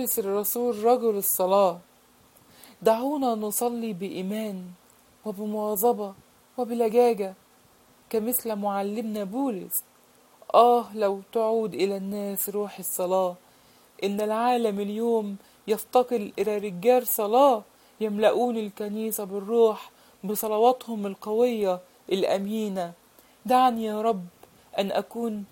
بولس الرسول رجل الصلاة. دعونا نصلي بإيمان وبمواظبة وبلجاجة كمثل معلمنا بولس. آه لو تعود إلى الناس روح الصلاة. إن العالم اليوم يفتقر إلى رجال صلاة يملؤون الكنيسة بالروح بصلواتهم القوية الأمينة. دعني يا رب أن أكون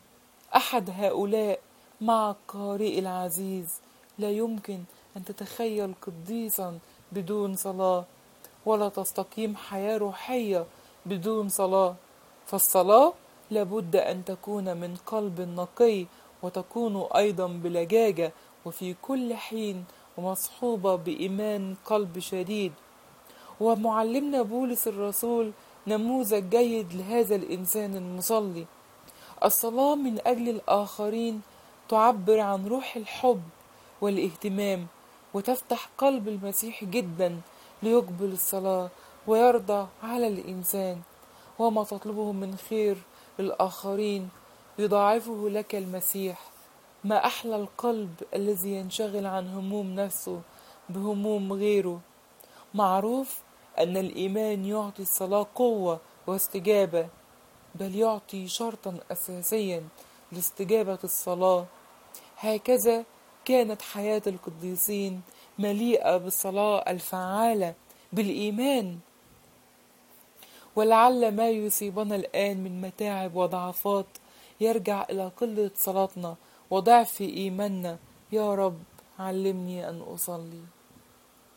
أحد هؤلاء مع القارئ العزيز. لا يمكن أن تتخيل قديسا بدون صلاة ولا تستقيم حياة روحية بدون صلاة. فالصلاة لابد أن تكون من قلب نقي وتكون أيضا بلجاجة وفي كل حين ومصحوبة بإيمان قلب شديد. ومعلمنا بولس الرسول نموذج جيد لهذا الإنسان المصلي. الصلاة من أجل الآخرين تعبر عن روح الحب والاهتمام وتفتح قلب المسيح جدا ليقبل الصلاة ويرضى على الإنسان وما تطلبه من خير للآخرين يضاعفه لك المسيح. ما أحلى القلب الذي ينشغل عن هموم نفسه بهموم غيره. معروف أن الإيمان يعطي الصلاة قوة واستجابة بل يعطي شرطا أساسيا لاستجابة الصلاة. هكذا كانت حياة القديسين مليئة بالصلاة الفعالة بالإيمان. ولعل ما يصيبنا الآن من متاعب وضعفات يرجع إلى قلة صلاتنا وضعف إيماننا. يا رب علمني أن أصلي.